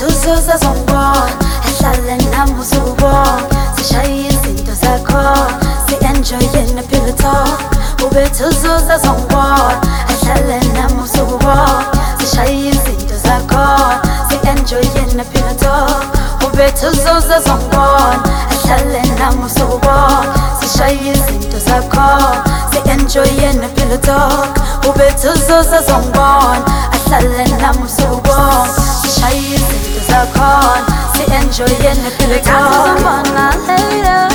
hayi uzongixaka later hayi mani uzongihloka later bekathi uzongibona later uzongichecka later hayi uzongixaka later hayi mani uzongihloka later ubethe uzuza zongibona ehlale nami uzubona sishaye izinto zakho si-enjoye nephilo talk ubethe uzuza zongibona ehlale nami uzubona sishaye izinto zakho si-enjoye nephilo talk ubethe uzuza zongibona ehlale nami uzubona sishaye izinto zakho si-enjoye nephilo talk ubethe uzuza zongibona ehlale nami uzubona sishaye izinto zakhona si-enjoye nephilo talk later Hayi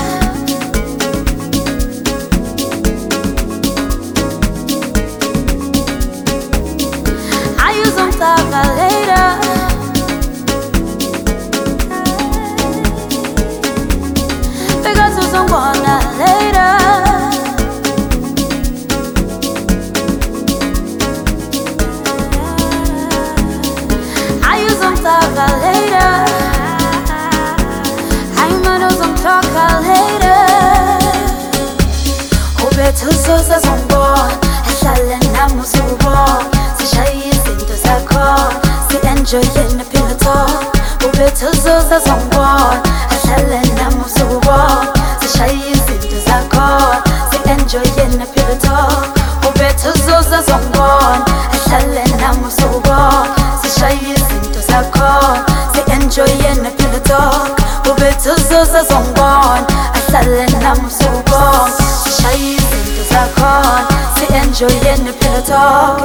uzongixoka later ubethe uzuza zongibona ehlale nami uzubona sishaye izinto zakho si-enjoye nephilo talk ubethe si-enjoye nephilo talk ubethe uzuza zongibona ehlale nami uzubona sishaye izinto zakhona si-enjoye nephilo talk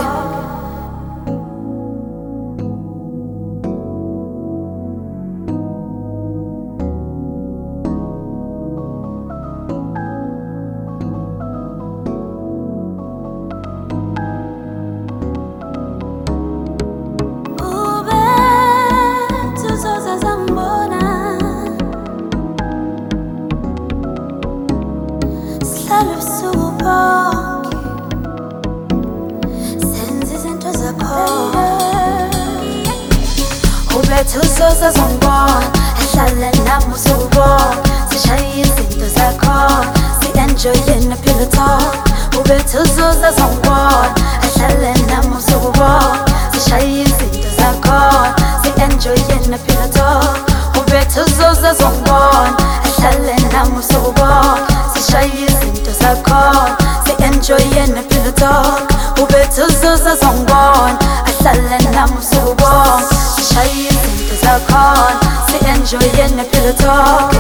ubethe uzuza zongibona ehlale nami uzubona sishaye izinto zakhona si-enjoye nephilo talk ubethe uzuza zongibona ehlale nami uzubona sishaye izinto zakhona si-enjoye nephilo talk ubethe uzuza zongibona ehlale nami uzubona sishaye izinto zakhona si-enjoye nephilo talk ubethe uzuza zongibona ehlale nami uzubona sishaye izinto zakhona si-enjoye nephilo talk